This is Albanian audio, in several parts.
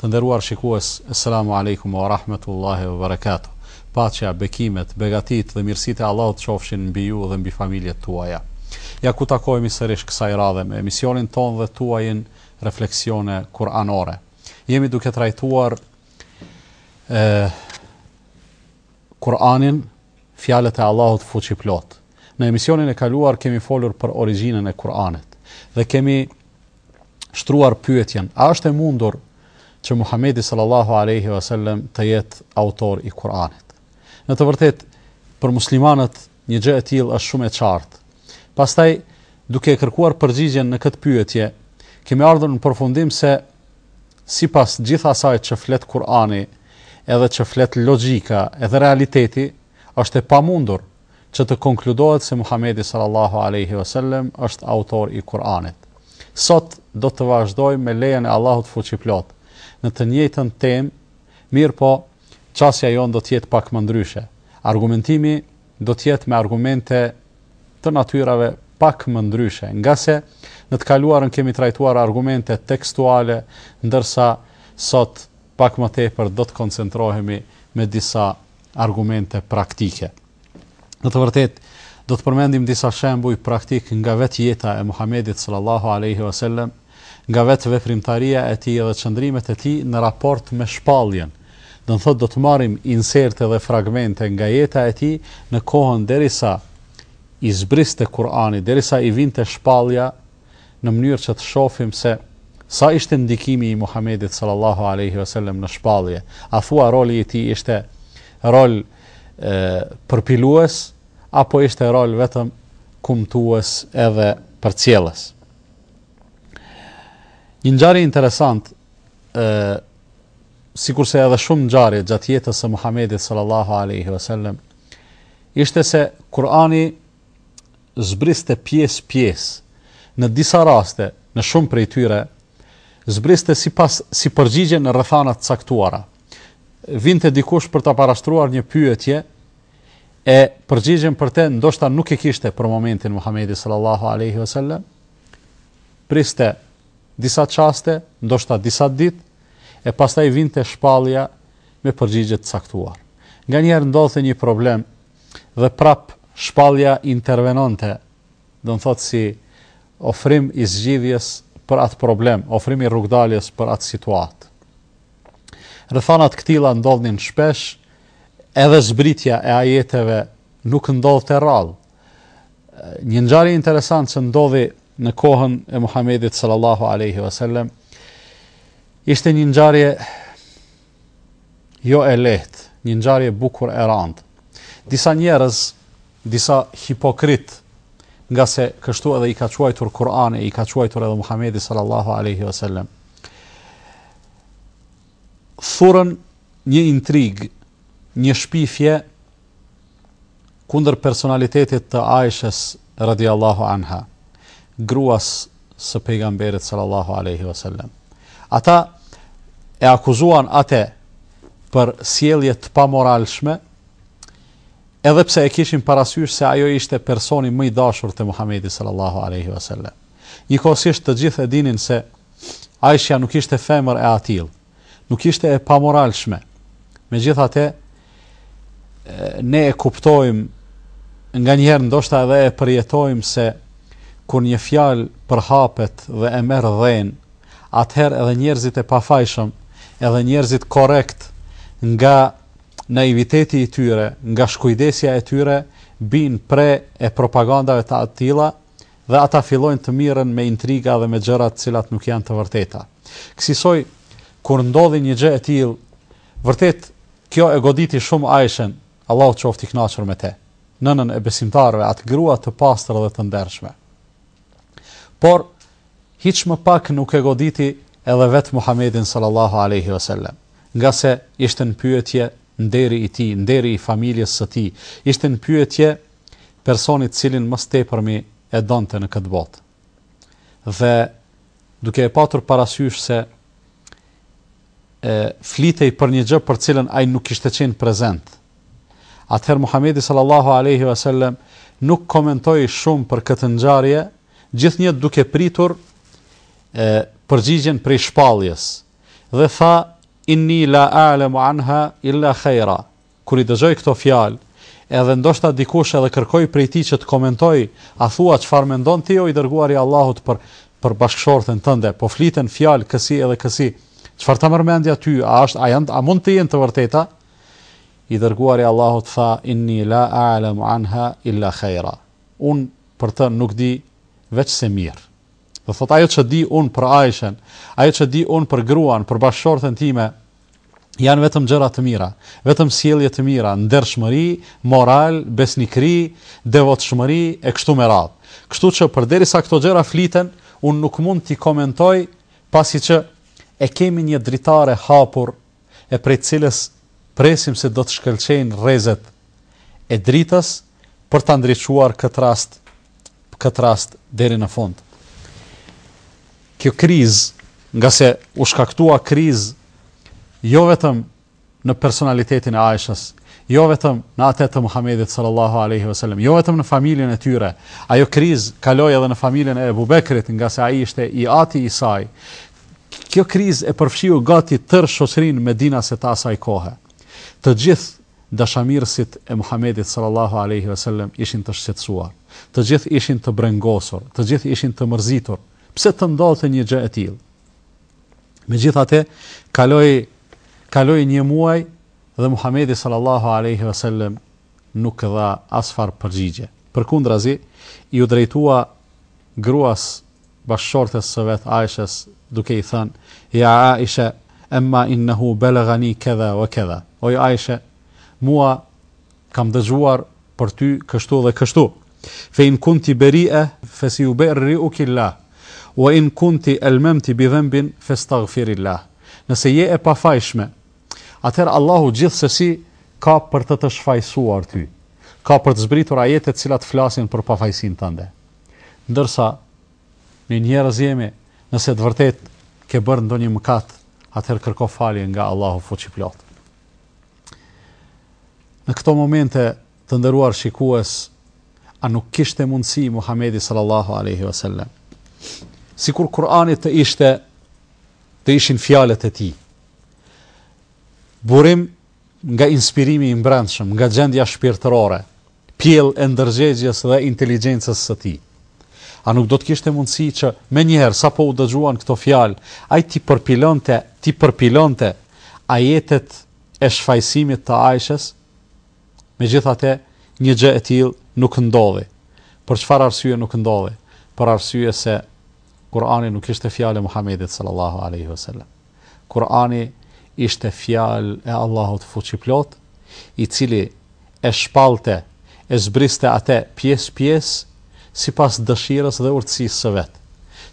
Të nderuar shikues, Eselamu Alejkum wa Rahmetullahi wa Barakatu. Paqja, bekimet, begatitë dhe mirësitë e Allahut qofshin mbi ju dhe mbi familjet tuaja. Ja ku takohemi sërish kësaj radhe me emisionin tonë dhe tuajin Refleksione Kur'anore. Jemi duke trajtuar e, Kur'anin, fjalët e Allahut fuqiplotë. Në emisionin e kaluar kemi folur për origjinën e Kur'anit dhe kemi shtruar pyetjen, a është e mundur që Muhamedi sallallahu alaihi wasallam të jetë autor i Kur'anit. Në të vërtetë për muslimanët një gjë e tillë është shumë e qartë. Pastaj duke e kërkuar përgjigjen në këtë pyetje, kemi ardhur në përfundim se sipas gjithë asaj që flet Kur'ani, edhe që flet logjika, edhe realiteti, është e pamundur që të konkludohet se Muhamedi sallallahu alejhi ve sellem është autor i Kur'anit. Sot do të vazhdojmë me lejen e Allahut fuqiplotë në të njëjtën temë, mirëpo qasja jonë do të jetë pak më ndryshe. Argumentimi do të jetë me argumente të natyrave pak më ndryshe, ngase në të kaluarën kemi trajtuar argumente tekstuale, ndërsa sot pak më tepër do të koncentrohemi me disa argumente praktike. Në të vërtetë, do të përmendim disa shembuj praktik nga vetë jeta e Muhamedit sallallahu alaihi wasallam, nga vetë veprimtaria e tij dhe qëndrimet e tij në raport me shpalljen. Do të thotë do të marrim inserte dhe fragmente nga jeta e tij në kohën derisa i zbriste Kur'ani, derisa i vinte shpallja në mënyrë që të shohim se sa ishte ndikimi i Muhamedit sallallahu alaihi wasallam në shpallje. A thua roli i tij ishte rol e, përpilues apo ishte rol vetëm kumtues edhe përcjellës. Një ngjarje interesant ë sikurse edhe shumë ngjarje gjatë jetës së Muhamedit sallallahu alaihi wasallam ishte se Kurani zbriste pjesë-pjesë, në disa raste, në shumë prej tyre, zbriste sipas si përgjigje në rrethana të caktuara. Vinte dikush për të parashtruar një pyetje e përgjigjen për të ndoshta nuk e kishte për momentin Muhamedi sallallahu alaihi wasallam. Priste disa çaste, ndoshta disa ditë e pastaj vinte shpallja me përgjigje të caktuar. Nganjëherë ndodhte një problem Dhe prap shpallja intervenonte, do të thotë si ofrim i zgjidhjes për atë problem, ofrim i rrugëdaljes për atë situatë. Rrethana të këtilla ndodhnin shpesh, edhe zbritja e ajeteve nuk ndodhte rrallë. Një ngjarje interesante që ndodhi në kohën e Muhamedit sallallahu alaihi wasallam ishte një ngjarje Jo e lehtë, një ngjarje bukur e randë. Disa njerëz, disa hipokritë, nga se kështu edhe i ka quajtur Kur'ani e i ka quajtur edhe Muhamedi sallallahu alaihi wasallam. Thurën një intrigë, një shpifje Kundër personalitetit të Aishës radijallahu anha, gruas së Pejgamberit sallallahu alejhi ve sellem. Ata e akuzuan atë për sjellje të pamoralshme, edhe pse e kishin parasysh se ajo ishte personi më i dashur te Muhamedi sallallahu alejhi ve sellem. Njëkohësisht të gjithë e dinin se Aisha nuk ishte femër e atillë. nuk ishte e pamoralshme. Megjithatë, ne e kuptojmë nganjëherë ndoshta edhe e përjetojmë se kur një fjalë përhapet dhe e merr dhën, atëherë edhe njerëzit e pafajshëm, edhe njerëzit korrektë nga naiviteti i tyre, nga shkujdesja e tyre, bien pre e propagandave të atilla dhe ata fillojnë të mirren me intriga dhe me gjëra të cilat nuk janë të vërteta. Kësisoj, kur ndodhi një gjë e tillë, vërtet kjo e goditi shumë Aishën, Allahu qoftë i kënaqur me të, nënën e besimtarëve, atë grua të pastër dhe të ndershme. Por hiç më pak nuk e goditi edhe vetë Muhamedin sallallahu alaihi wasallam, nga se ishte në pyetje nderi i tij, nderi i familjes së tij, ishte në pyetje personi të cilin më së tepërmi e donte në këtë botë. Dhe duke e patur parasysh se e flitej për një gjë për të cilën ai nuk kishte qenë prezent. Atëherë Muhamedi sallallahu alaihi wasallam nuk komentoi shumë për këtë ngjarje, gjithnjë duke pritur përgjigjen prej shpalljes dhe tha inni la a'lamu anha illa khaira. Kur i dëgjoi këto fjalë, edhe ndoshta dikush edhe kërkoi prej tij që të komentojë, a thua çfarë mendon ti o i dërguar i Allahut për për bashkëshorten tënde, po fliten fjalë kësi edhe kësi, çfarë ta merr mendja ty, a është a janë a mund të jenë të vërteta? I dërguari i Allahut tha, inni la a'lamu anha illa khaira. Unë për të nuk di veç se mirë. Do thotë ajo që di unë për Aishen, ajo që di unë për gruan, për bashkëshorten time, janë vetëm gjëra të mira, vetëm sjellje të mira, ndershmëri, moral, besnikëri, devotshmëri e kështu me radhë. Kështu që përderisa këto gjëra fliten, unë nuk mund t'i komentoj pasi që e kemi një dritare hapur e prej të cilës presim se do të shkëlqejnë rrezet e dritës për ta ndriçuar këtë rast këtë rast deri në fund. Kjo krizë, ngase u shkaktua krizë jo vetëm në personalitetin e Aishës, jo vetëm në atë të Muhamedit sallallahu alaihi wasallam, jo vetëm në familjen e tyre. Ajo krizë kaloi edhe në familjen e Ebu Bekrit, ngase ai ishte i ati i saj. Kjo krizë e përfshiu gati tërë shoqërinë medinase të asaj kohe. Të gjithë Dashamirësit e Muhamedit sallallahu alejhi ve sellem ishin të shqetësuar. Të gjithë ishin të brengosur, të gjithë ishin të mërzitur. Pse të ndodhte një gjë e tillë? Megjithatë, kaloi kaloi një muaj dhe Muhamedi sallallahu alejhi ve sellem nuk dha asfarë përgjigje. Përkundrazi, iu drejtua gruas bashkëshortes së vet Aishës duke i thënë, Ja Aishe, emma innehu belaghani kedha wa kedha, oj Aishe, mua kam dëgjuar për ty kështu dhe kështu, fe in kunti beri'e feseyuberri'uki llah, wa in kunti elmemti bi dhenbin festaghfiri llah, nëse je e pafajshme, atëherë Allahu gjithsesi ka për të të shfajësuar ty, ka për të zbritur ajete të cilat flasin për pafajësinë tënde. Ndërsa ne njerëz jemi, nëse ti vërtet ke bërë ndonjë mëkat, atëherë kërko falje nga Allahu fuqiplot. Në këto momente të nderuar shikues, a nuk kishte mundësi Muhamedi sallallahu alaihi wasallam? Sikur Kur'ani të ishte të ishin fjalët e tij. Burim Nga inspirimi i mbrendshëm, nga gjendja shpirtërore, pjellë e ndërgjegjes dhe inteligjencës së tij. A nuk do të kishte mundësi që, menjëherë sapo u dëgjuan këto fjalë, ai t'i përpilonte, t'i përpilonte ajetet e shfajësimit të Ajshes? Megjithatë, një gjë e tillë nuk ndodhi. Për çfarë arsye nuk ndodhi? Për arsye se Kur'ani nuk ishte fjalë e Muhamedit, sallallahu alejhi ve sellem. Kur'ani ishte fjalë e Allahut Fuqiplotë, i cili e shpallte, e zbriste atë pjesë-pjesë sipas dëshirës dhe urtësisë së vet.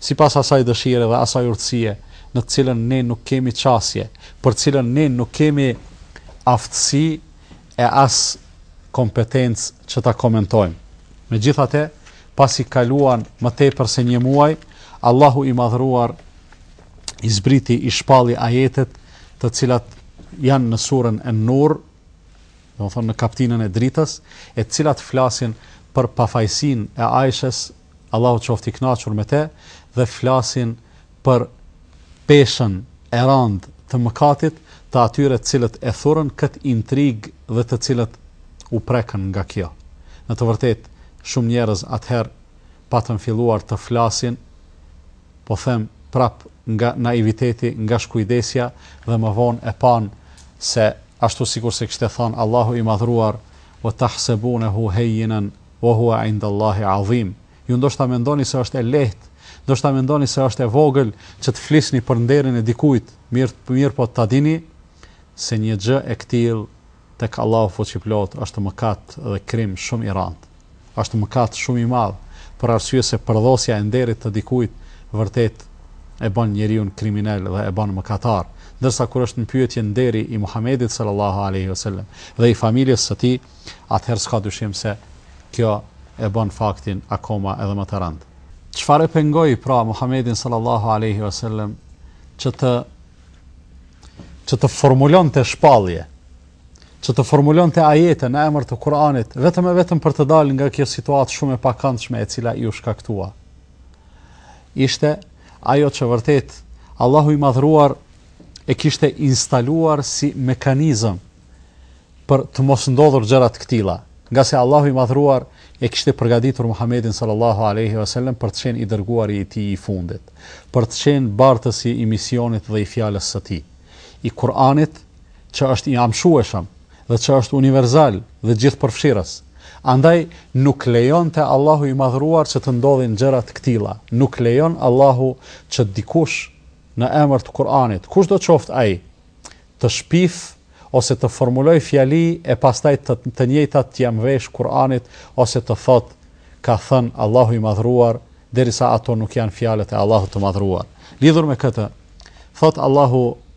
Sipas asaj dëshire dhe asaj urtësie në të cilën ne nuk kemi qasje, për të cilën ne nuk kemi aftësi e as kompetencë që ta komentojmë. Megjithatë, pasi kaluan më tepër se një muaj, Allahu i Madhëruar i zbriti, i shpalli ajetet të cilat janë në suren En-Nur, domethënë në kaptinën e dritës, të cilat flasin për pafajësinë e Ajshes, Allahu qoftë i knaqur me te, dhe flasin për peshën e rand të mëkatit të atyre të cilët e thurën këtë intrigë dhe të cilët u prekën nga kjo. Në të vërtetë, shumë njerëz atëherë patën filluar të flasin Po them prapë nga naiviteti, nga shkujdesja dhe më vonë e panë se ashtu sikurse kishte thënë Allahu i Madhëruar, Wa tahsebunehu heyyinan wa huwa indallahi adhim. Ju ndoshta mendoni se është e lehtë, ndoshta mendoni se është e vogël që të flisni për nderin e dikujt, mirë, mirëpo ta dini se një gjë e këtillë tek Allahu Fuqiplotë është mëkat dhe krim shumë i rëndë. Është mëkat shumë i madh, për arsye se përdhosja e nderit të dikujt vërtet e bën njeriun kriminel dhe e bën mëkatar. Ndërsa kur është në pyetje nderi i Muhamedit sallallahu alejhi ve selem dhe i familjes së tij, atëherë s'ka dyshim se kjo e bën faktin akoma edhe më të rëndë. Çfarë e pengoi pra Muhamedin sallallahu alejhi ve selem që të që të formulonte shpallje? që të formulonte ajete në emër të Kur'anit, vetëm e vetëm për të dalë nga kjo situatë shumë e pakëndshme e cila iu shkaktua. Ishte ajo që vërtet Allahu i Madhëruar e kishte instaluar si mekanizëm për të mos ndodhur gjëra të këtilla, ngase Allahu i Madhëruar e kishte përgatitur Muhamedin sallallahu alaihi wasallam për të qenë i dërguari i tij i fundit, për të qenë bartësi i misionit dhe i fjalës së tij, i Kur'anit që është i amshueshëm dhe që është universal dhe gjithëpërfshirës. Andaj, nuk lejonte Allahu i Madhëruar që të ndodhin gjëra të këtilla. Nuk lejon Allahu që dikush në emër të Kur'anit, kushdo qoftë ai, të shpifë ose të formulojë fjali e pastaj të, të njëjtat t'ia mveshë Kur'anit ose të thotë ka thënë Allahu i Madhëruar, derisa ato nuk janë fjalët e Allahut të Madhëruar. Lidhur me këtë, thotë Allahu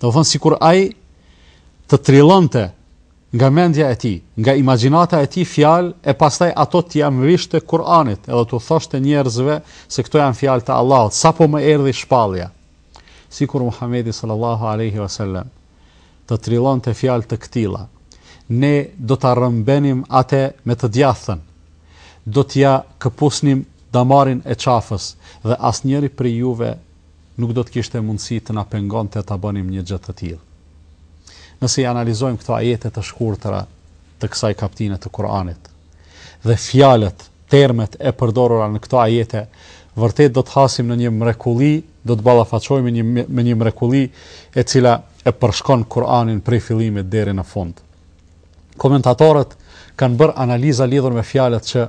Domethënë sikur ai të trillonte nga mendja e tij, nga imagjinata e tij fjalë e pastaj ato t'ia mvishte Kur'anit, edhe t'u thoshte njerëzve se këto janë fjalë të Allahut, sapo më erdhi shpallja. Sikur Muhamedi sallallahu alaihi wasallam të trillonte fjalë të këtilla, ne do ta rrëmbenim atë me të djathtën. Do t'ia këpusnim damarin e qafës dhe asnjëri prej juve nuk do të kishte mundësi të na pengonte ta bënim një gjë të tillë. Nëse i analizojmë këto ajete të shkurtra të kësaj kaptine të Kur'anit dhe fjalët, termet e përdorura në këto ajete, vërtet do të hasim në një mrekulli, do të ballafaqohemi me një me një mrekulli e cila e përshkon Kur'anin prej fillimit deri në fund. Komentatorët kanë bërë analiza lidhur me fjalët që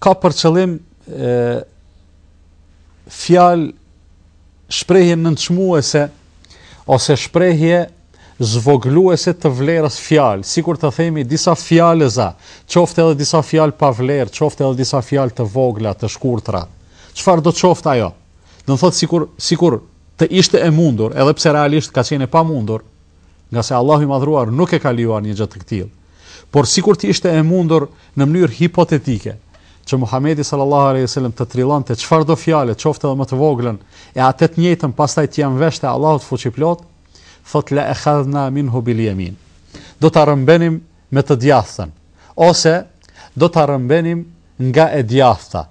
Ka për qëllim e, fjalë shprehje nënçmuese ose shprehje zvogëluese të vlerës fjalë, sikur të themi disa fjalëza, qoftë edhe disa fjalë pa vlerë, qoftë edhe disa fjalë të vogla, të shkurtra, çfarëdo qoftë ajo. Domethënë sikur, sikur të ishte e mundur, edhe pse realisht ka qenë e pamundur, ngase Allahu i madhëruar nuk e ka lejuar një gjë të këtillë, Por sikur të ishte e mundur në mënyrë hipotetike që Muhamedi sallallahu alejhi ve sellem të trillonte çfarëdo fjale, qoftë edhe më të voglën, e atë të njëjtën pastaj t'ia mveshte Allahut fuqiplotë, thotë la akhadna minhu bil jemin. Do ta rrëmbenim me të djathtën ose do ta rrëmbenim nga e djathta.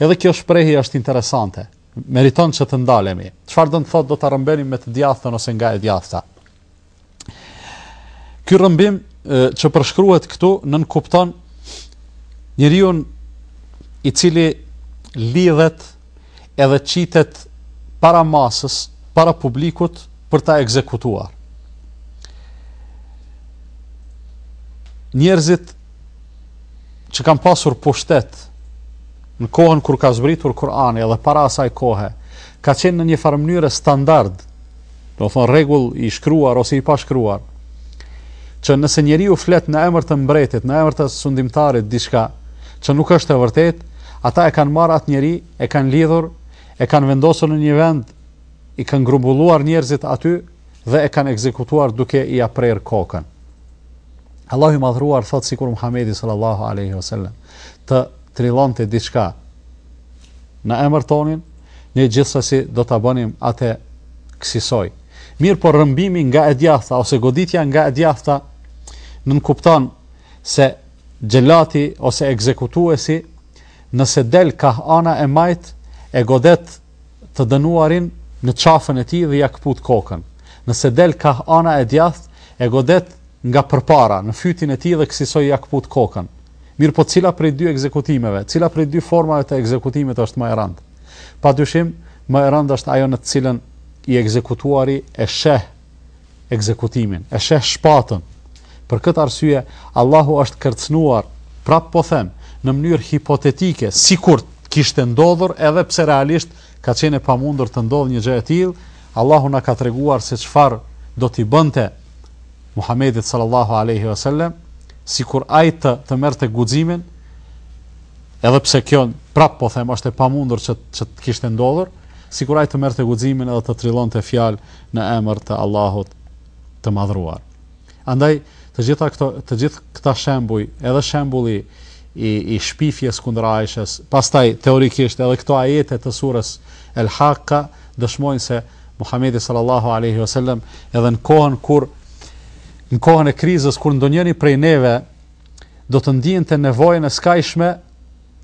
Edhe kjo shprehje është interesante. Meriton që të ndalemi. Çfarë do të thotë do ta rrëmbenim me të djathtën ose nga e djathta? Ky rrëmbim që përshkruhet këtu nënkupton njeriun i cili lidhet edhe qitet para masës, para publikut për ta ekzekutuar. Njerëzit që kanë pasur pushtet në kohën kur ka zbritur Kur'ani edhe para asaj kohe, ka qenë në një farë mënyre standard domethënë rregull i shkruar ose i pashkruar, që nëse njeriu flet në emër të mbretit, në emër të sundimtarit diçka që nuk është e vërtetë, ata e kanë marrë atë njeri, e kanë lidhur, e kanë vendosur në një vend, i kanë grumbulluar njerëzit aty dhe e kanë ekzekutuar duke ia prerë kokën. Allahu i madhëruar thotë sikur Muhamedi sallallahu alaihi wasallam të trillonte diçka në emër tonin, ne gjithsesi do ta bënim atë kësisoj. Mirëpo rrëmbimi nga e djathta ose goditja nga e djathta nënkupton se xhelati ose ekzekutuesi nëse del ka ana e majtë e godet të dënuarin në qafën e tij dhe ia këput kokën. Nëse del ka ana e djathtë e godet nga përpara në fytin e tij dhe kësisoj ia këput kokën. Mirëpo cila prej dy ekzekutimeve, cila prej dy formave të ekzekutimit është më e rëndë? Padyshim, më e rëndë është ajo në të cilën i ekzekutuari e sheh ekzekutimin, e sheh shpatën. Për këtë arsye, Allahu është kërcënuar, prap po them, në mënyrë hipotetike, sikur kishte ndodhur edhe pse realisht ka qenë e pamundur të ndodhë një gjë e tillë, Allahu na ka treguar se çfarë do t'i bënte Muhamedit sallallahu alejhi ve sellem, sikur ai të të merrte guximin, edhe pse kjo prap po them është e pamundur që që të kishte ndodhur, sikur ai të merrte guximin edhe të trillonte fjalë në emër të Allahut të madhruar. Andaj të gjitha këto të gjithë këta shembuj, edhe shembulli i i shpifjes kundër Aishës, pastaj teorikisht edhe këto ajete të surës El Hakka dëshmojnë se Muhamedi sallallahu alaihi wasallam edhe në kohën kur në kohën e krizës kur ndonjëri prej neve do të ndjente nevojën e skajshme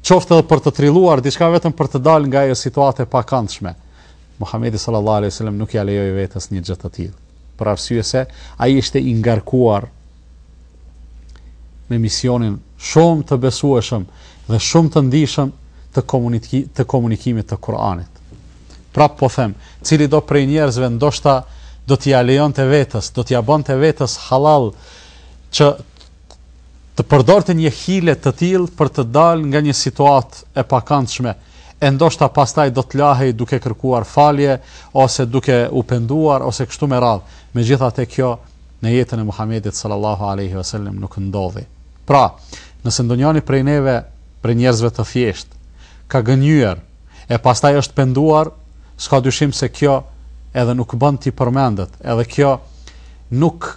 qoftë edhe për të trilluar diçka vetëm për të dalë nga ajo situatë e pakëndshme. Muhamedi sallallahu alaihi wasallam nuk ia lejoi vetes një gjë të tillë, për arsye se ai ishte i ngarkuar me misionin shumë të besueshëm dhe shumë të ndjeshëm të, komuniki, të komunikimit të Kur'anit. Prap po them, cilido prej njerëzve ndoshta do t'ia lejonte vetes, do t'ia bënte vetes halal që të përdorte një hile të tillë për të dalë nga një situatë e pakëndshme, e ndoshta pastaj do të lahej duke kërkuar falje ose duke u penduar ose kështu me radhë. Megjithatë kjo në jetën e Muhamedit sallallahu alejhi ve sellem nuk ndodhi. Pra, nëse ndonjani prej neve, prej njerëzve të thjeshtë, ka gënjyer e pastaj është penduar, s'ka dyshim se kjo edhe nuk bën t'i përmendet, edhe kjo nuk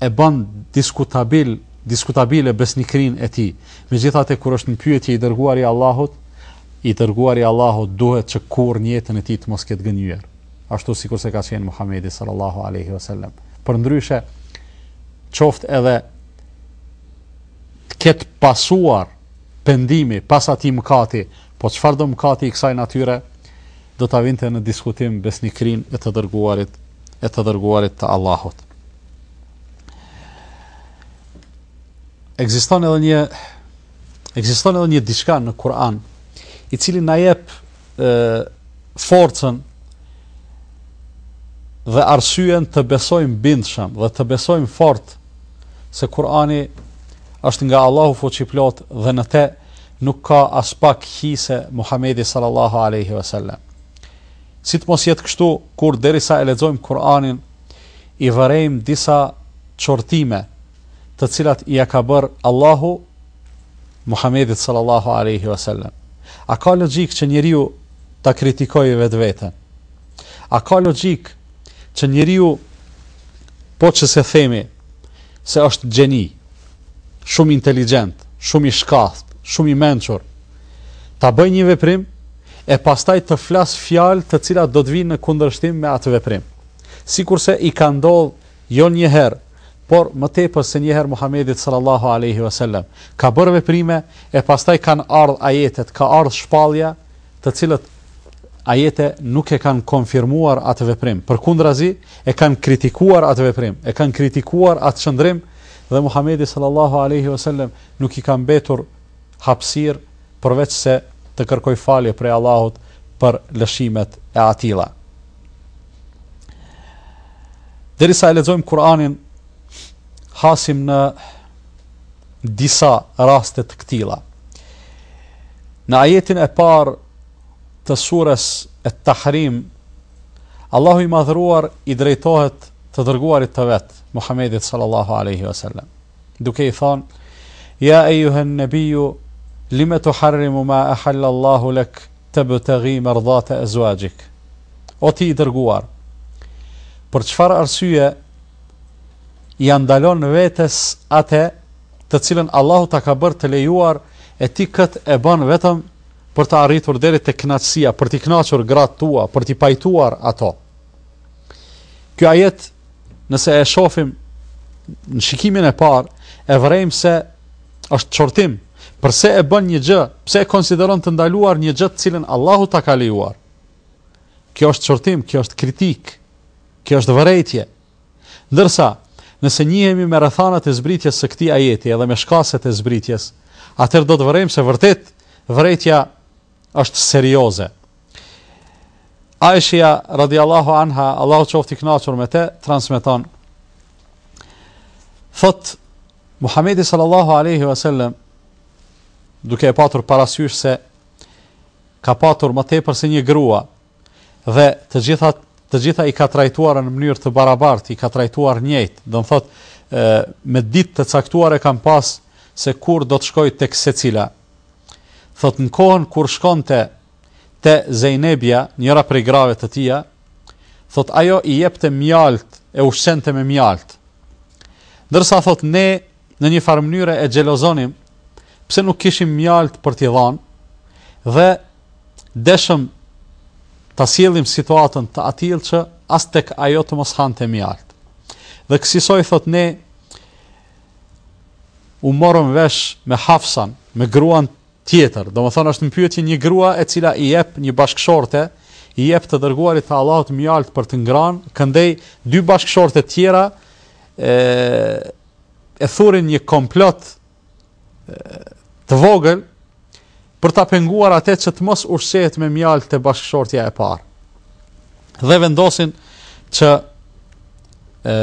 e bën diskutabil, diskutabile besnikërinë e tij. Megjithatë kur është në pyetje i dërguari i Allahut, i dërguari i Allahut duhet që kurrë në jetën e tij të mos ketë gënjyer. ashtu sikurse ka qenë Muhamedi sallallahu alaihi wasallam. Përndryshe, qoftë edhe të ketë pasuar pendimi pas atij mëkati, po çfarëdo mëkati i kësaj natyre, do ta vinte në diskutim besnikërinë e të dërguarit e të dërguarit të Allahut. Ekziston edhe një ekziston edhe një diçka në Kur'an, i cili na jep e, forcën dhe arsyen të besojmë bindshëm dhe të besojmë fort se Kurani është nga Allahu fuqiplotë dhe në te nuk ka aspak hise Muhamedi sallallahu alaihi wasallam. Si të mos jetë kështu kur derisa e lexojmë Kur'anin i vërejmë disa qortime të cilat ia ka bërë Allahu Muhamedit sallallahu alejhi ve sellem. A ka logjikë që njeriu ta kritikojë vetveten? A ka logjikë që njeriu po që se themi se është gjeni, shumë inteligjent, shumë i shkathët, shumë i mençur, ta bëjë një veprim e pastaj të flasë fjalë të cilat do të vijnë në kundërshtim me atë veprim. Sikurse i ka ndodhur Jo një herë, por më tepër se një herë Muhamedit sallallahu alejhi ve selem ka bërë veprime e pastaj kanë ardhë ajetet, ka ardhë shpallja të cilat ajete nuk e kanë konfirmuar atë veprim, përkundrazi e kanë kritikuar atë veprim, e kanë kritikuar atë qëndrim dhe Muhamedit sallallahu alejhi ve selem nuk i ka mbetur hapësirë përveç se të kërkojë falje prej Allahut për lëshimet e atilla. Derisa e lexojmë Kur'anin, hasim në disa raste të këtilla. Në ajetin e parë të sures Et-Tahrim, Allahu i madhëruar i drejtohet të dërguarit të vet, Muhammedit sallallahu aleyhi vësallam. duke i thonë: "Ya ayyuhan nabiyyu lima tuharrimu ma ahalla Allahu lak tabtaghi mardata azwajik." O ti i dërguar, për çfarë arsye ia ndalon vetes atë të cilën Allahu ta ka bërë të lejuar e ti këtë e bën vetëm për të arritur deri te kënaqësia, për t'i knaqur gratë tua, për t'i pajtuar ato. Ky ajet nëse e shofim në shikimin e parë, e vërejmë se është qortim, përse e bën një gjë, pse e konsideron të ndaluar një gjë të cilën Allahu ta ka lejuar. Kjo është qortim, kjo është kritikë, kjo është vërejtje. Ndërsa, nëse njihemi me rrethanat e zbritjes së këtij ajeti edhe me shkaset e zbritjes, atëherë do të vërejmë se vërtet vërejtja është serioze. Aishja radiallahu anha, Allahu qoftë i knaqur me te, transmiton. Thotë, Muhammedi sallallahu aleyhi ve sellem, duke e patur parasysh se ka patur më tepër se një grua dhe të gjitha të gjitha i ka trajtuar në mënyrë të barabartë, i ka trajtuar njëjtë. Do të thotë, me ditë të caktuar e kanë pas se kur do të shkojë tek secila. Thotë në kohën kur shkonte te Zejnebja, njëra prej grave të tija, thotë ajo i jepte mjaltë e ushqente me mjaltë. Ndërsa thotë ne në një farë mënyre e xhelozonim pse nuk kishim mjaltë për t'i dhanë dhe deshëm ta sjellim situatën të atillë që as tek ajo të mos hante mjaltë. Dhe kësisoj thotë ne u morëm vesh me Hafsan, me gruan tjetër, domethënë është në pyetje një grua e cila i jep një bashkëshorte, i jep të dërguarit të Allahut mjaltë për të ngran, këndej dy bashkëshorte të tjera e, e thurin një komplot e, të vogël, për ta penguar atë që të mos ushqehet me mjaltë te bashkëshortja e parë. Dhe vendosin që ë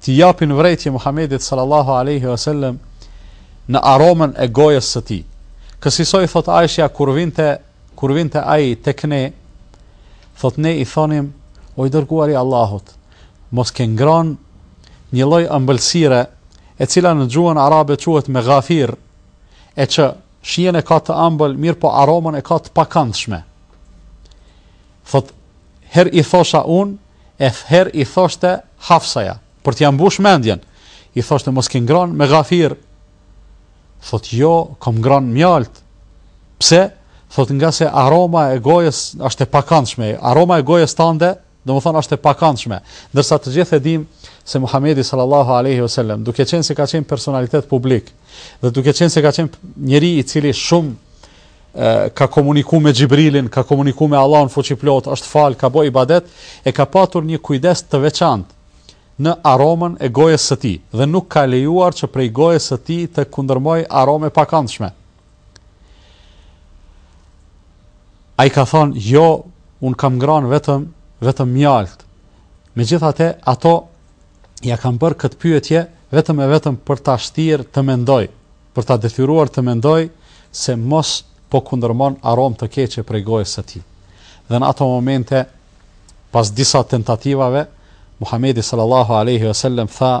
të japin vërejtje Muhamedit sallallahu alaihi wasallam në aromën e gojës së tij. Kësisoj thot Aisha kur vinte kur vinte ai tek ne, thot ne i thonim o i dërguari i Allahut, mos ke ngran një lloj ëmbëlsire e cila në gjuhën arabe quhet megafir, e që shijen e ka të ëmbël, mirëpo aromën e ka të pakëndshme. Thot, herë i thosha unë, e herë i thoshte Hafsaja, për t'ja mbush mendjen, i thoshte mos ke ngran megafir, thot, jo, kam ngran mjaltë, pse, thot, ngase aroma e gojës, është e pakëndshme, aroma e gojës tande, Domethënë është e pakëndshme, ndërsa të gjithë e dimë se Muhamedi sallallahu alaihi wasallam, duke qenë se ka qenë personalitet publik dhe duke qenë se ka qenë njeri i cili shumë ka komunikuar me Xhibrilin, ka komunikuar me Allahun fuqiplot, është fal, ka bo ibadet, e ka patur një kujdes të veçantë në aromën e gojës së tij dhe nuk ka lejuar që prej gojës së tij të kundërmojë aromë e pakëndshme. Ai ka thënë, "Jo, un kam ngrënë vetëm vetëm mjaltë." Megjithatë, ato ja kanë bërë këtë pyetje vetëm e vetëm për ta shtyrë të mendojë, për ta detyruar të mendojë se mos po kundërmon aromë të keqe prej gojës së tij. Dhe në ato momente, pas disa tentativave, Muhamedi sallallahu alaihi wasallam tha,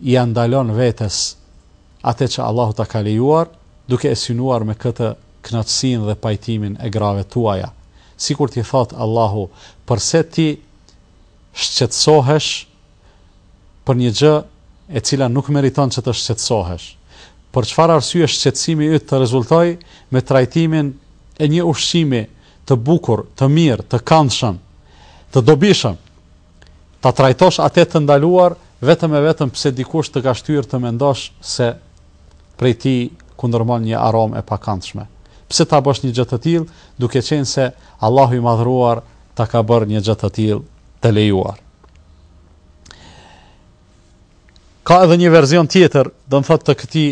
ia ndalon vetes atë që Allahu ta ka lejuar, duke e synuar me këtë kënaqësinë dhe pajtimin e grave tuaja. Sikur t'i thotë Allahu, përse ti shqetësohesh për një gjë e cila nuk meriton që të shqetësohesh? Për çfarë arsye shqetësimi yt të rezultojë me trajtimin e një ushqimi të bukur, të mirë, të këndshëm, të dobishëm? Ta trajtosh atë të ndaluar vetëm e vetëm pse dikush të ka shtyrë të mendosh se prej tij kundërmon një aromë e pakëndshme. Pse ta bësh një gjë të tillë, duke qenë se Allahu i Madhëruar ta ka bërë një gjë të tillë të lejuar? Ka edhe një version tjetër, do të thotë të këtij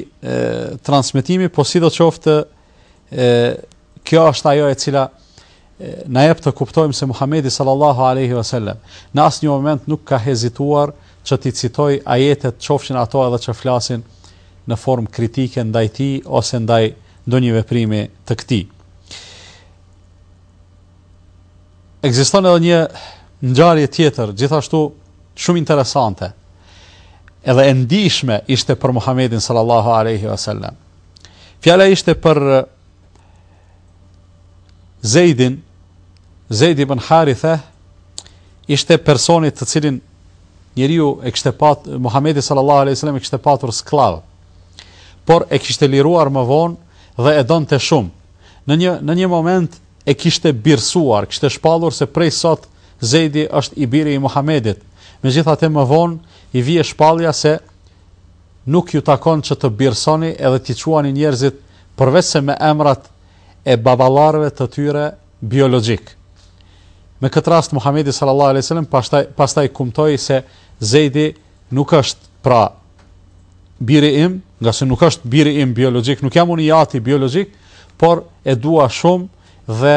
transmetimi, po sidoqoftë E kjo është ajo e cila na jep të kuptojmë se Muhamedi sallallahu alaihi wasallam në asnjë moment nuk ka hezituar që t'i citojë ajetet qofshin ato edhe që flasin në formë kritike ndaj tij ose ndaj ndonjë veprimi të këtij. Ekziston edhe një ngjarje tjetër, gjithashtu shumë interesante, edhe e rëndësishme ishte për Muhamedin sallallahu aleyhi vësallam. Fjala ishte për Zeidin, Zeidi ibn Harithe ishte personi të cilin njeriu e kishte patur Muhamedi sallallahu alaihi wasallam e kishte patur skllav. Por e kishte liruar më vonë dhe e donte shumë. Në një në një moment e kishte birësuar, kishte shpallur se prej sot Zeidi është i biri i Muhamedit. Megjithatë më vonë i vije shpallja se Nuk ju takon që të birësoni edhe t'i quani njerëzit përveçse me emrat e baballarëve të tyre biologjikë. Me këtë rast Muhamedi sallallahu alejhi ve sellem pastaj pastaj kumtoi se Zeidi nuk është pra biri im, ngase nuk është biri im biologjik, nuk jam unë i ati biologjik, por e dua shumë dhe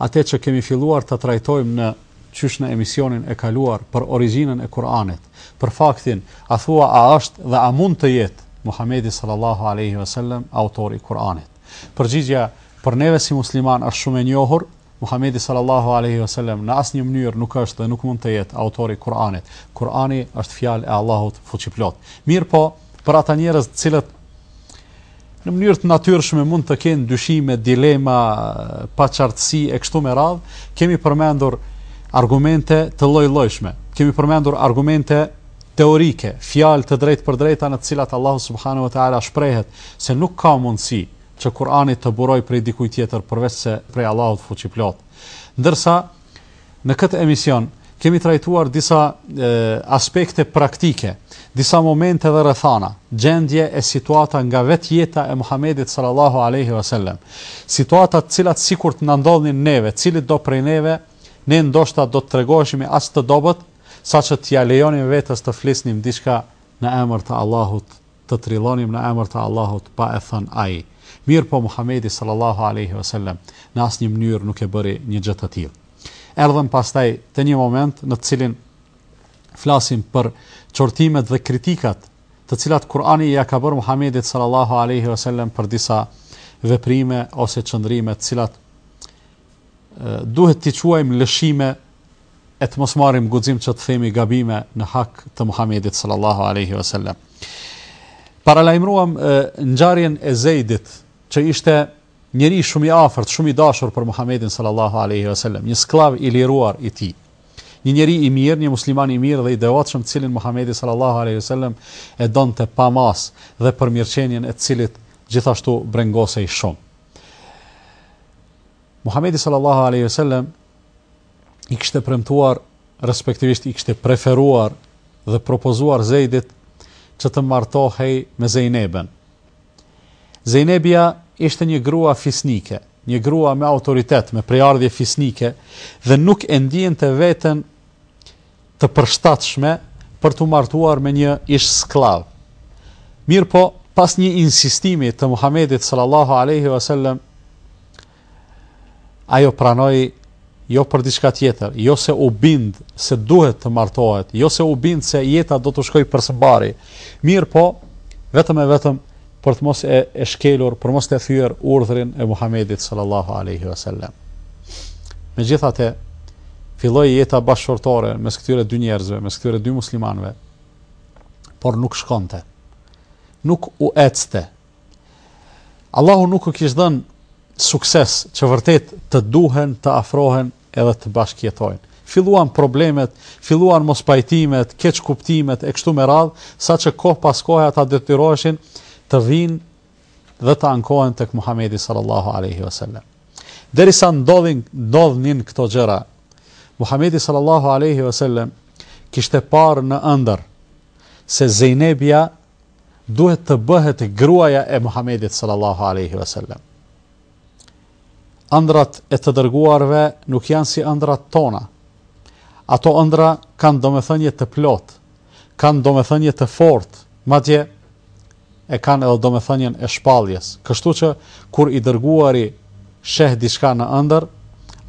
Atë që kemi filluar ta trajtojmë në qysh në emisionin e kaluar për origjinën e Kur'anit, për faktin, a thua a është dhe a mund të jetë Muhamedi sallallahu alejhi ve sellem autor i Kur'anit? Përgjigja për neve si muslimanë është shumë e njohur, Muhamedi sallallahu alejhi ve sellem në asnjë mënyrë nuk është dhe nuk mund të jetë autor i Kur'anit. Kur'ani është fjalë e Allahut fuqiplotë. Mirëpo, për ata njerëz të cilët Në mënyrë të natyrshme mund të kenë dyshime, dilema, paqartësi e kështu me radhë. Kemi përmendur argumente të llojllojshme. Kemi përmendur argumente teorike, fjalë të drejtpërdrejta në të cilat Allahu subhanahu wa taala shprehet se nuk ka mundësi që Kur'ani të burojë prej dikujt tjetër përveç se prej Allahut fuqiplotë. Ndërsa Në këtë emision kemi trajtuar disa e, aspekte praktike, disa momente dhe rrethana, gjendje e situata nga vetë jeta e Muhamedit sallallahu alaihi wasallam. Situata të cilat sikur të na ndodhnin neve, cilitdo prej neve, ne ndoshta do të tregoheshim aq të dobët, saqë t'ia lejonim vetes të flisnim diçka në emër të Allahut të trillonim në emër të Allahut pa e thënë ai. Mirëpo Muhamedi sallallahu alejhi ve selem në asnjë mënyrë nuk e bëri një gjë të tillë. Erdhëm pastaj te një moment në të cilin flasim për qortimet dhe kritikat të cilat Kurani ia ka bërë Muhamedit sallallahu alejhi ve selem për disa veprime ose qëndrime të cilat duhet t'i quajmë lëshime e të mos marrim guxim që të themi gabime në hak të Muhamedit sallallahu alaihi wasallam. Paralajmëruam ngjarjen e Zeidit, që ishte njeri shumë i afërt, shumë i dashur për Muhamedit sallallahu alaihi wasallam, një skllav i liruar i tij. Një njeri i mirë, një musliman i mirë dhe i devotshëm, të cilin Muhamedi sallallahu alaihi wasallam e donte pa mas dhe për mirëqenien e të cilit gjithashtu brengosej shumë. Muhamedi sallallahu alaihi wasallam i kishte premtuar, respektivisht i kishte preferuar dhe propozuar Zejdit që të martohej me Zejneben. Zejnebja ishte një grua fisnike, një grua me autoritet, me prejardhje fisnike, dhe nuk e ndiente veten të përshtatshme për t'u martuar me një ish sklav. Mirëpo, pas një insistimi të Muhammedit sallallahu aleyhi vësallem, Ajo pranoi jo për diçka tjetër, jo se u bind se duhet të martohet, jo se u bind se jeta do të shkojë për së mbari. Mirëpo, vetëm e vetëm për të mos e, e shkelur, për mos e thyer urdhrin e Muhamedit sallallahu alaihi wasallam. Megjithatë, filloi jeta bashkëshortore mes këtyre dy njerëzve, mes këtyre dy muslimanëve, por nuk shkonte. Nuk u ecte, Allahu nuk u kish dhënë sukses që vërtet të duhen, të afrohen edhe të bashkëjetojnë. Filluan problemet, filluan mospajtimet, keqkuptimet e kështu me radhë, saqë kohë pas kohe ata detyroheshin të vijnë dhe të ankohen tek Muhamedi sallallahu alaihi wasallam. Derisa ndodhin ndodhnin këto gjëra, Muhamedi sallallahu alaihi wasallam kishte parë në ëndërr se Zejnebja duhet të bëhet gruaja e Muhamedit sallallahu alaihi wasallam. Ëndrrat e të dërguarve nuk janë si ëndrrat tona. Ato ëndrra kanë domethënie të plotë, kanë domethënie të fortë, madje e kanë edhe domethënien e shpalljes. Kështu që kur i dërguari sheh diçka në ëndërr,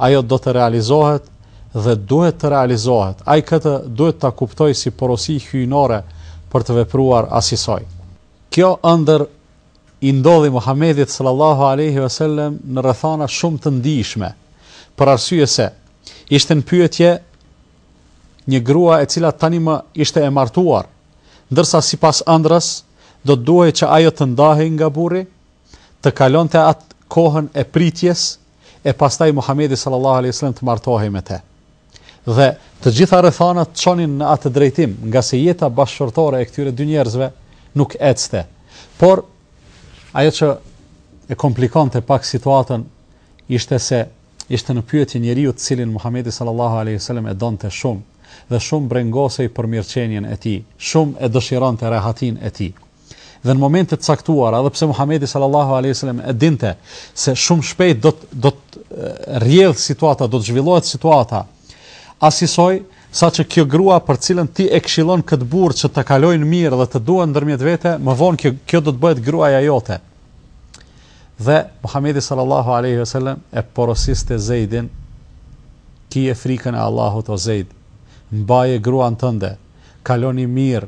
ajo do të realizohet dhe duhet të realizohet, ai këtë duhet ta kuptojë si porosi hyjnore për të vepruar asisoj. Kjo ëndërr i ndodhi Muhamedit sallallahu alejhi ve sellem në rrethana shumë të ndjeshme, për arsye se, ishte në pyetje një grua e cila tanimë ishte e martuar, ndërsa sipas ëndrrës, do të duhej që ajo të ndahej nga burri, të kalonte atë kohën e pritjes e pastaj Muhamedi sallallahu alejhi vesellem të martohej me te. Dhe të gjitha rrethanat çonin në atë drejtim, ngase jeta bashkëshortore e këtyre dy njerëzve nuk ecte. Por ajo që e komplikonte pak situatën ishte se ishte në pyetje njeriu të cilin Muhamedi sallallahu alejhi vesellem e donte shumë dhe shumë brengosej për mirëqenien e tij, shumë e dëshironte rehatinë e tij. Dhe në momente të caktuara, edhe pse Muhamedi sallallahu alaihi wasallam e dinte se shumë shpejt do të do të rrjedhë situata, do të zhvillohet situata. Asisoj, sa që kjo grua për të cilën ti e këshillon këtë burrë që të kalojnë mirë dhe të duhen ndërmjet vete, më vonë kjo, kjo do të bëhet gruaja jote. Dhe Muhamedi sallallahu alaihi wasallam e porosiste Zejdin, kije frikën e Allahut o Zejd, mbaje gruan tënde, kaloni mirë,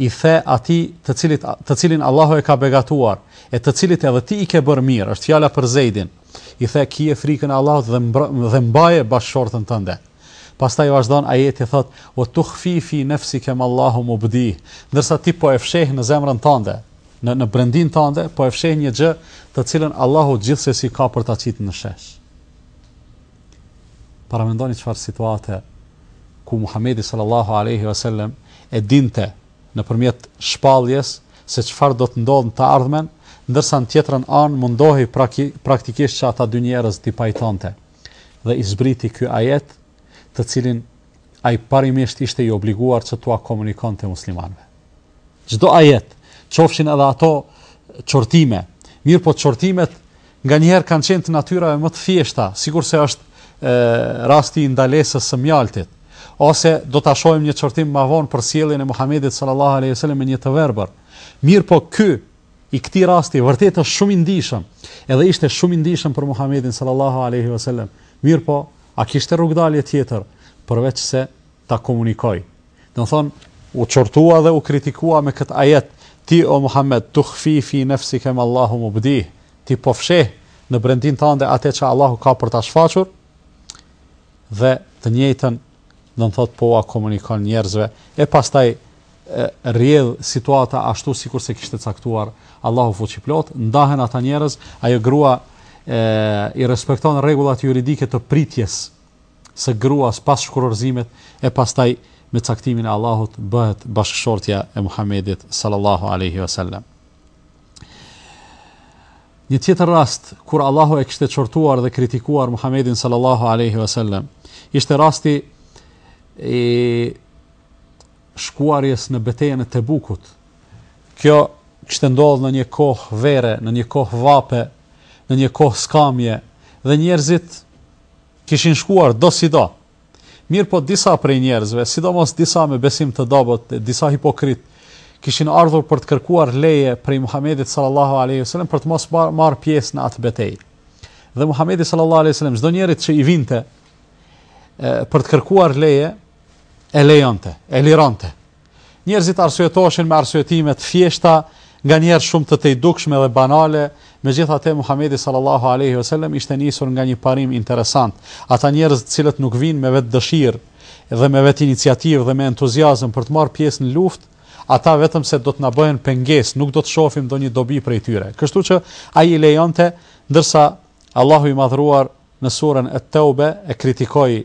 i the atij të cilit të cilin Allahu e ka begatuar e të cilit edhe ti i ke bërë mirë është fjala për Zejdin i the kije frikën e Allahut dhe dhe mbaje bashkëshortën tënde pastaj vazhdon ajeti thotë ue tuhfi fi nefsike ma Allahu mubdih ndërsa ti po e fsheh në zemrën tënde në në brendinë tënde po e fsheh një gjë të cilën Allahu gjithsesi ka për ta qitë në shesh Paramendoni çfarë situate ku Muhamedi sallallahu alejhi ve sellem e dinte nëpërmjet shpalljes se çfarë do të ndodhë në të ardhmen, ndërsa në tjetrën anë mundohej praktikisht që ata dy njerëz t'i pajtonte. Dhe i zbriti ky ajet, të cilin ai parimisht ishte i obliguar që t'ua komunikonte muslimanëve. Çdo ajet, qofshin edhe ato qortime, mirëpo qortimet Nganjëherë kanë qenë të natyrave më të thjeshta, sikurse është rasti i ndalesës së mjaltit, ose do ta shohim një çortim më vonë për sjelljen e Muhamedit sallallahu alaihi wasallam me një të verbër. Mirëpo ky i këtij rasti vërtet është shumë i ndjeshëm. Edhe ishte shumë i ndjeshëm për Muhamedin sallallahu alaihi wasallam. Mirëpo a kishte rrugdalje tjetër përveç se ta komunikojë. Domethënë, u qortua dhe u kritikua me këtë ajet, Ti, o Muhamed, tuhfi fi nefsike ma Allahu mubdih, ti po fsheh në brendinë tënde atë që Allahu ka për ta shfaqur, dhe të njëjtën, domethënë, po ua komunikon njerëzve, e pastaj rrjedh situata ashtu sikurse kishte caktuar Allahu fuqiplotë, ndahen ata njerëz, ajo grua e i respekton rregullat juridike të pritjes së gruas pas shkurorëzimit e pastaj me caktimin e Allahut bëhet bashkëshortja e Muhamedit sallallahu alejhi ve sellem. Një tjetër rast kur Allahu e kishte çortuar dhe kritikuar Muhamedit sallallahu alejhi ve sellem ishte rasti i shkuarjes në betejën e Tebukut. Kjo kishte ndodhur në një kohë vere, në një kohë vape, në një kohë skamje dhe njerëzit Kishin shkuar do si do. Mirëpo disa prej njerëzve, sidomos disa me besim të dobët, disa hipokritë, kishin ardhur për të kërkuar leje prej Muhamedit sallallahu alejhi ve selem për të mos marrë pjesë në atë betejë. Dhe Muhamedi sallallahu alejhi ve selem çdo njerit që i vinte për të kërkuar leje e lejonte, e lironte. Njerëzit arsyetoheshin me arsyetime të thjeshta, nganjëherë shumë të tejdukshme dhe banale, megjithatë Muhamedi sallallahu alejhi ve selem ishte nisur nga një parim interesant, ata njerëz të cilët nuk vijnë me vetëdëshirë dhe me vetëiniciativë dhe me entuziazëm për të marrë pjesë në luftë, ata vetëm se do të na bëhen pengesë, nuk do të shohim ndonjë dobi prej tyre. Kështu që ai i lejonte, ndërsa Allahu i Madhëruar në surën Et-Teube e kritikoi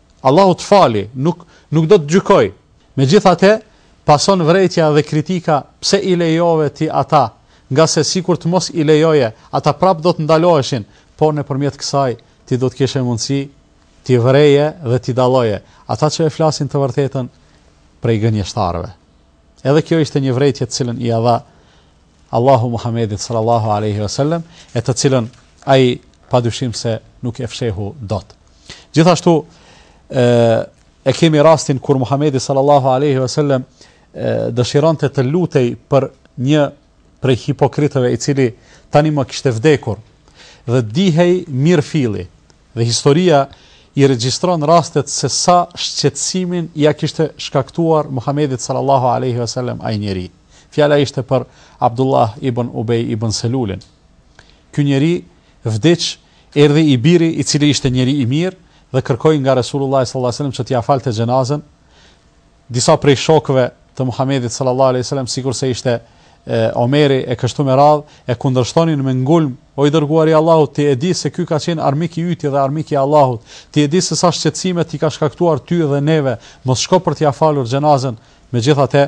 Allahu të fali, nuk, nuk do të të gjykojë. Megjithatë, pason vrejtja dhe kritika, pse i lejove ti ata, ngase sikur të mos i lejoje, ata prapë do të ndaloheshin, por nëpërmjet kësaj, ti do të kishe mundësi, t'i vreje dhe t'i dalloje, ata që e flasin të vërtetën, prej gënjeshtarëve. Edhe kjo ishte një vrejtje të cilën ia dha Allahu Muhamedit sallallahu alejhi ve sellem, e të cilën ai padyshim se nuk e fshehu dot. Gjithashtu ë e kemi rastin kur Muhamedi sallallahu alejhi ve sellem dëshironte të lutej për një prej hipokritëve i cili tanimë kishte vdekur dhe dihej mirëfilli dhe historia i regjistron rastet se sa shqetësime ia kishte shkaktuar Muhamedit sallallahu alejhi ve sellem ai njeriu Fjala ishte për Abdullah ibn Ubej ibn Selulin. Ky njeri vdiq, erdhi i biri i cili ishte njeri i mirë dhe kërkoi nga Resulullah sallallahu alaihi wasallam që t'ia falte xhenazën. Disa prej shokëve të Muhamedit sallallahu alaihi wasallam sikurse ishte e, Omeri e kështu me radhë e kundërshtonin me ngulm o i dërguari i Allahut ti e di se ky ka qenë armik yti dhe armik i Allahut ti e di se sa shqetësime t'i ka shkaktuar ty dhe neve mos shko për t'ia falur xhenazën megjithatë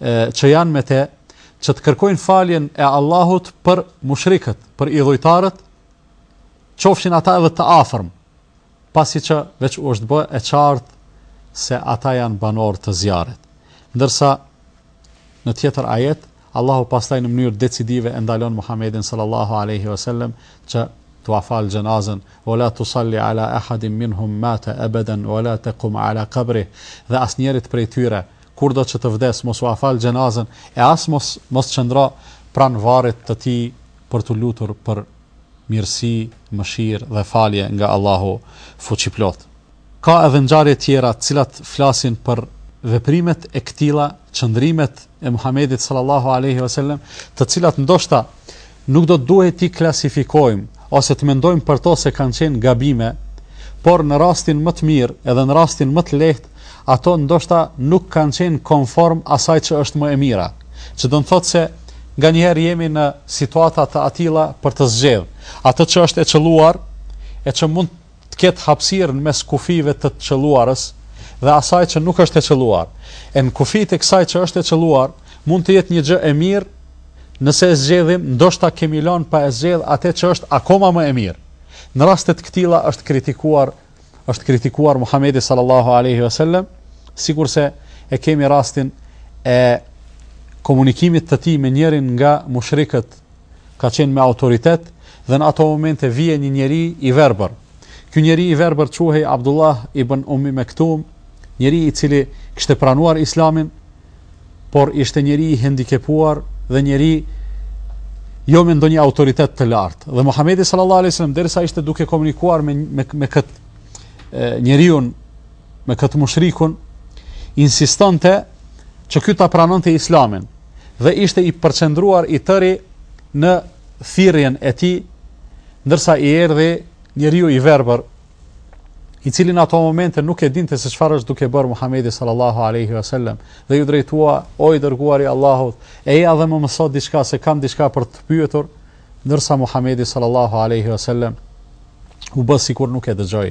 që janë me te, që të kërkojnë faljen e Allahut për mushrikët, për idhujtarët, qofshin ata edhe të afërm, pasi që veç u është bë e qartë se ata janë banorë të zjarrit. Ndërsa në tjetër ajet Allahu pastaj në mënyrë decisive e ndalon Muhamedit sallallahu alaihi wasallam që t'ua fal xhenazën, "Wa la tusalli ala ahadin minhum mata abadan wala taqum ala qabrihi", dhe asnjërit prej tyre kurdo që të vdes mos ua fal xhenazën e as mos mos qëndro pranë varrit të tij për t'u lutur për mirësi, mëshirë dhe falje nga Allahu Fuqiplotë. Ka edhe ngjarje tjera të cilat flasin për veprimet e këtilla, qëndrimet e Muhamedit sallallahu alejhi vesellem, të cilat ndoshta nuk do të duhej t'i klasifikojmë ose të mendojmë për to se kanë qenë gabime, por në rastin më të mirë edhe në rastin më të lehtë, ato ndoshta nuk kanë qenë konform asaj që është më e mira. Që do të thotë se nganjëherë jemi në situata të atilla për të zgjedhë atë që është e qëlluar e që mund të ketë hapësirë në mes kufijve të të qëlluarës dhe asaj që nuk është e qëlluar. E në kufijtë e kësaj që është e qëlluar, mund të jetë një gjë e mirë nëse e zgjedhim, ndoshta kemi lon pa e zgjedh atë që është akoma më e mirë. Në raste të këtilla është kritikuar është kritikuar Muhamedi sallallahu alaihi wasallam, sikurse e kemi rastin e komunikimit të tij me njërin nga mushrikët ka qenë me autoritet dhe në ato momente vije një njeri i verbër. Ky njeri i verbër quhej Abdullah ibn Ummi Mektum, njeri i cili kishte pranuar Islamin, por ishte njeri i hendikepuar dhe njeri jo me ndonjë autoritet të lartë. Dhe Muhamedi sallallahu alaihi wasallam derisa ishte duke komunikuar me me, me kët njeriun me këtë mushrikun, insistonte që ky ta pranonte islamin dhe ishte i përqendruar i tëri në thirrjen e tij, ndërsa i erdhi njeriu i verbër, i cili në ato momente nuk e dinte se çfarë është duke bërë Muhamedi sallallahu alaihi wasallam dhe iu drejtua o i dërguari i Allahut, eja dhe më mëso diçka se kam diçka për të pyetur, ndërsa Muhamedi sallallahu alaihi wasallam u bë sikur nuk e dëgjoi.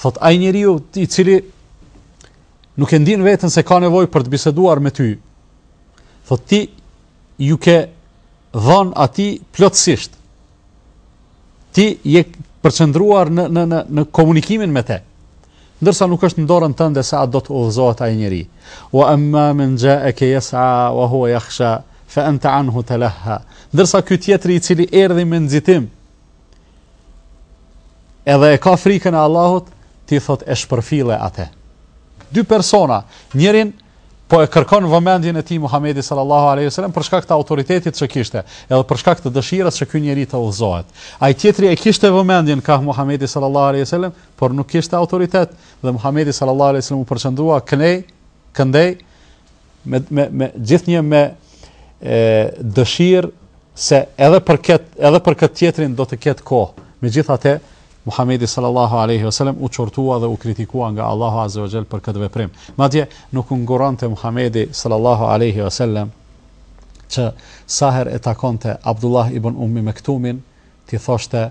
Thot ai njeriu i cili nuk e ndin veten se ka nevojë për të biseduar me ty. Thot ti iu ke dhon atij plotësisht. Ti je përqendruar në në në në komunikimin me te. Ndërsa nuk është në dorën tënde se a do të udhëzohet ai njeri. Wa amma man ja'aka yas'a wa huwa yakhsha fa anta anhu talahha. Ndërsa ky tjetri i cili erdhi me nxitim, edhe e ka frikën e Allahut, ti thotë e shpërfille atë. Dy persona, njërin po e kërkon vëmendjen e tij Muhamedi sallallahu alaihi wasallam për shkak të autoritetit që kishte, edhe për shkak të dëshirës që ky njeri të udhëzohet. Ai tjetri e kishte vëmendjen ka Muhamedi sallallahu alaihi wasallam, por nuk kishte autoritet dhe Muhamedi sallallahu alaihi wasallam u përqendrua kënej, këndej me me me gjithnjë me dëshirë se edhe për kët edhe për kët tjetrin do të ketë kohë. Megjithatë, Muhamedi sallallahu alaihi wasallam u qortua dhe u kritikua nga Allahu azza wa jall për këtë veprim. Madje nuk ngurronte Muhamedi sallallahu alaihi wasallam që sa herë e takonte Abdullah ibn Ummi Mektumin, t'i thoshte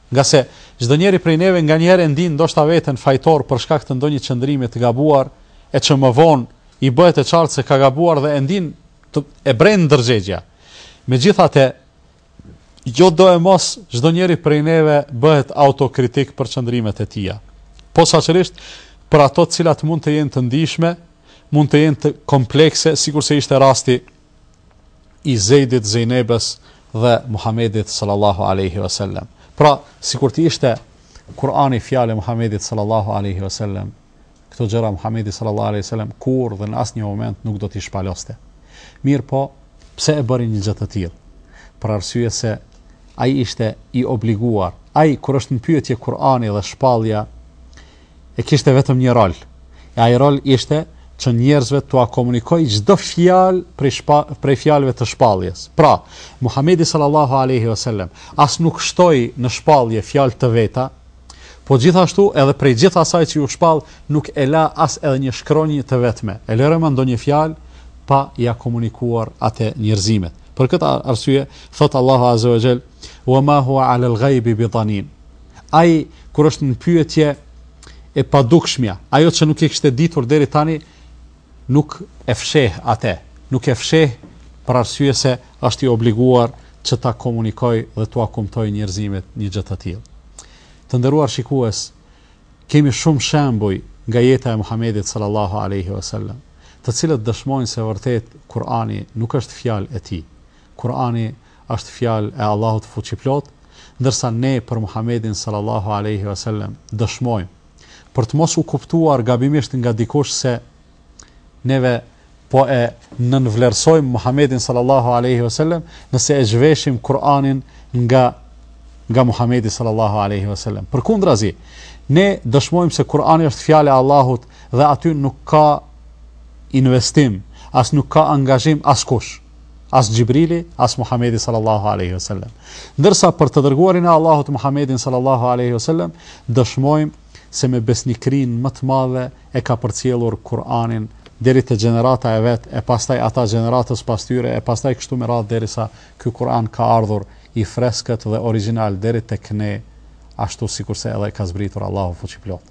Ngase çdonjëri prej neve nganjëherë e ndin ndoshta veten fajtor për shkak të ndonjë qëndrimi të gabuar e që më vonë i bëhet e qartë se ka gabuar dhe e ndin të e bren ndërgjegja. Megjithatë, jo doemos çdonjëri prej neve bëhet autokritik për qëndrimet e tija. Posaçërisht për ato të cilat mund të jenë të ndijshme, mund të jenë komplekse, sikurse ishte rasti i Zejdit, Zejnebes dhe Muhamedit sallallahu alaihi wasallam. Pra, sikur të ishte Kur'ani fjalë e Muhamedit sallallahu alaihi wasallam, këto gjëra Muhamedi sallallahu alaihi wasallam kurrë dhe në asnjë moment nuk do t'i shpaloste. Mirëpo, pse e bëri një gjë të tillë? Për arsye se ai ishte i obliguar. Ai kur është në pyetje Kur'ani dhe shpallja E kishte vetëm një rol. E ai rol ishte që njerëzve t'ua komunikojë çdo fjalë prej shpa, prej fjalëve të shpalljes. Pra, Muhamedi sallallahu alaihi wasallam as nuk shtoi në shpallje fjalë të veta, po gjithashtu edhe prej gjithë asaj që iu shpall nuk e la as edhe një shkronjë të vetme. E lëre më ndonjë fjalë pa ia komunikuar atë njerëzimit. Për këtë arsye thotë Allahu azza wa jall: "Wa ma huwa 'ala al-ghaibi bi dhanin." Ai kur është në pyetje e padukshmja, ajo që nuk e kishte ditur deri tani nuk e fsheh atë, nuk e fsheh për arsye se është i obliguar që ta komunikojë dhe t'ua kumtojë njerëzimit një gjë të tillë. Të nderuar shikues, kemi shumë shembuj nga jeta e Muhamedit sallallahu alaihi wasallam, të cilët dëshmojnë se vërtet Kur'ani nuk është fjalë e tij. Kur'ani është fjalë e Allahut Fuqiplotë, ndërsa ne për Muhamedin sallallahu alejhi ve selem dëshmojmë, për të mos u kuptuar gabimisht nga dikush se neve po e nënvlerësojmë Muhamedin sallallahu alejhi ve selem, nëse e zhveshim Kur'anin nga nga Muhamedi sallallahu alejhi ve selem. Përkundrazi, ne dëshmojmë se Kur'ani është fjalë e Allahut dhe aty nuk ka investim, as nuk ka angazhim askush. as Xhibrili, as Muhamedi sallallahu alaihi wasallam. Ndërsa për të dërguarin e Allahut Muhamedin sallallahu alaihi wasallam dëshmojmë se me besnikërinë më të madhe e ka përcjellur Kur'anin deri te gjenerata e vet e pastaj ata gjeneratës pas tyre e pastaj kështu me radhë derisa ky Kur'an ka ardhur i freskët dhe origjinal deri tek ne ashtu sikurse edhe e ka zbritur Allahu fuqiplotë.